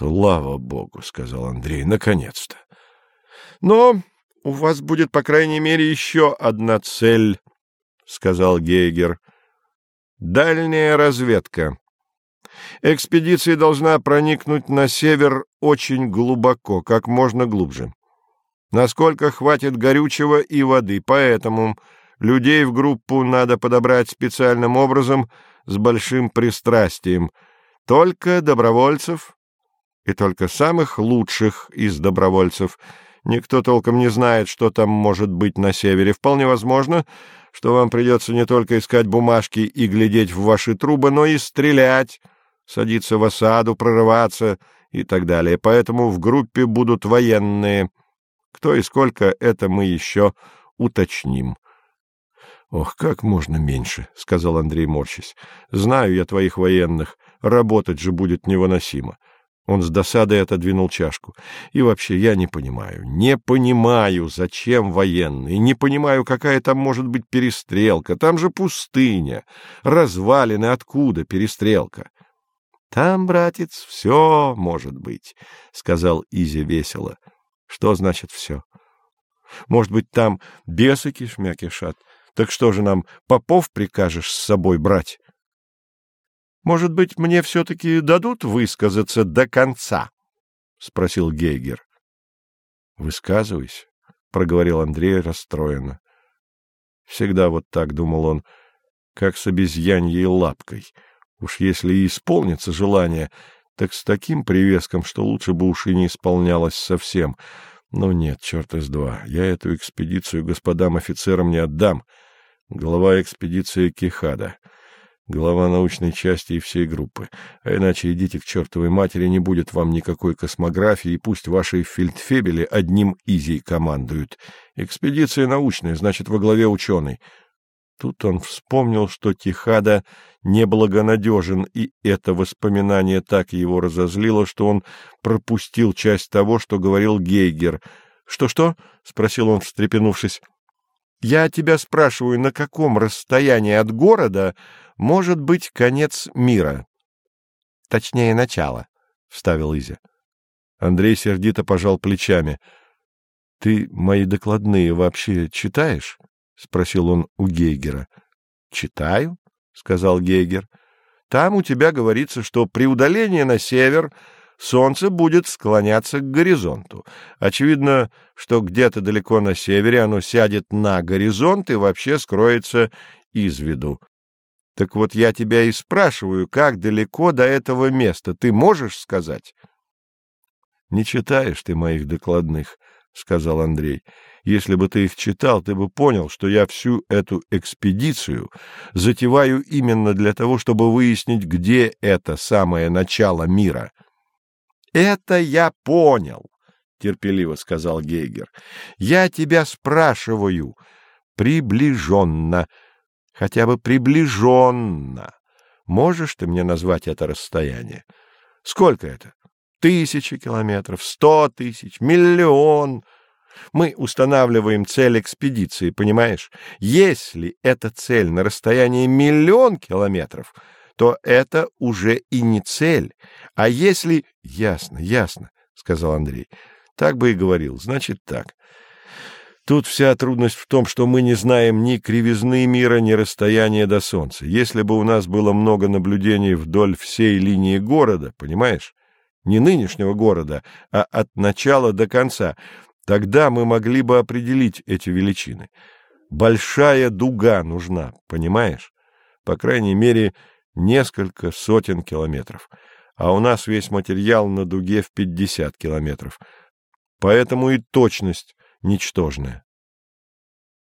Слава богу, сказал Андрей, наконец-то. Но у вас будет, по крайней мере, еще одна цель, сказал Гейгер. Дальняя разведка. Экспедиция должна проникнуть на север очень глубоко, как можно глубже. Насколько хватит горючего и воды, поэтому людей в группу надо подобрать специальным образом с большим пристрастием. Только добровольцев и только самых лучших из добровольцев. Никто толком не знает, что там может быть на севере. Вполне возможно, что вам придется не только искать бумажки и глядеть в ваши трубы, но и стрелять, садиться в осаду, прорываться и так далее. Поэтому в группе будут военные. Кто и сколько, это мы еще уточним. — Ох, как можно меньше, — сказал Андрей, морщись. — Знаю я твоих военных. Работать же будет невыносимо. Он с досадой отодвинул чашку. И вообще, я не понимаю, не понимаю, зачем военные, не понимаю, какая там может быть перестрелка. Там же пустыня, развалины, откуда перестрелка? — Там, братец, все может быть, — сказал Изя весело. — Что значит все? Может быть, там бесы кишмя-кишат? Так что же нам, попов прикажешь с собой брать? — Может быть, мне все-таки дадут высказаться до конца? — спросил Гейгер. — Высказывайся, — проговорил Андрей расстроенно. Всегда вот так, — думал он, — как с обезьяньей лапкой. Уж если и исполнится желание, так с таким привеском, что лучше бы уж и не исполнялось совсем. Но нет, черт из два, я эту экспедицию господам офицерам не отдам. Глава экспедиции Кихада — глава научной части и всей группы. А иначе идите к чертовой матери, не будет вам никакой космографии, и пусть ваши фельдфебели одним изи командуют. Экспедиция научная, значит, во главе ученый. Тут он вспомнил, что Тихада неблагонадежен, и это воспоминание так его разозлило, что он пропустил часть того, что говорил Гейгер. «Что — спросил он, встрепенувшись. — Я тебя спрашиваю, на каком расстоянии от города может быть конец мира. — Точнее, начало, — вставил Изя. Андрей сердито пожал плечами. — Ты мои докладные вообще читаешь? — спросил он у Гейгера. — Читаю, — сказал Гейгер. — Там у тебя говорится, что при удалении на север солнце будет склоняться к горизонту. Очевидно, что где-то далеко на севере оно сядет на горизонт и вообще скроется из виду. Так вот я тебя и спрашиваю, как далеко до этого места, ты можешь сказать? — Не читаешь ты моих докладных, — сказал Андрей. — Если бы ты их читал, ты бы понял, что я всю эту экспедицию затеваю именно для того, чтобы выяснить, где это самое начало мира. — Это я понял, — терпеливо сказал Гейгер. — Я тебя спрашиваю приближенно, — хотя бы приближенно. Можешь ты мне назвать это расстояние? Сколько это? Тысячи километров, сто тысяч, миллион. Мы устанавливаем цель экспедиции, понимаешь? Если эта цель на расстоянии миллион километров, то это уже и не цель. А если... — Ясно, ясно, — сказал Андрей. — Так бы и говорил. Значит так. Тут вся трудность в том, что мы не знаем ни кривизны мира, ни расстояния до Солнца. Если бы у нас было много наблюдений вдоль всей линии города, понимаешь? Не нынешнего города, а от начала до конца, тогда мы могли бы определить эти величины. Большая дуга нужна, понимаешь? По крайней мере, несколько сотен километров. А у нас весь материал на дуге в 50 километров. Поэтому и точность ничтожное.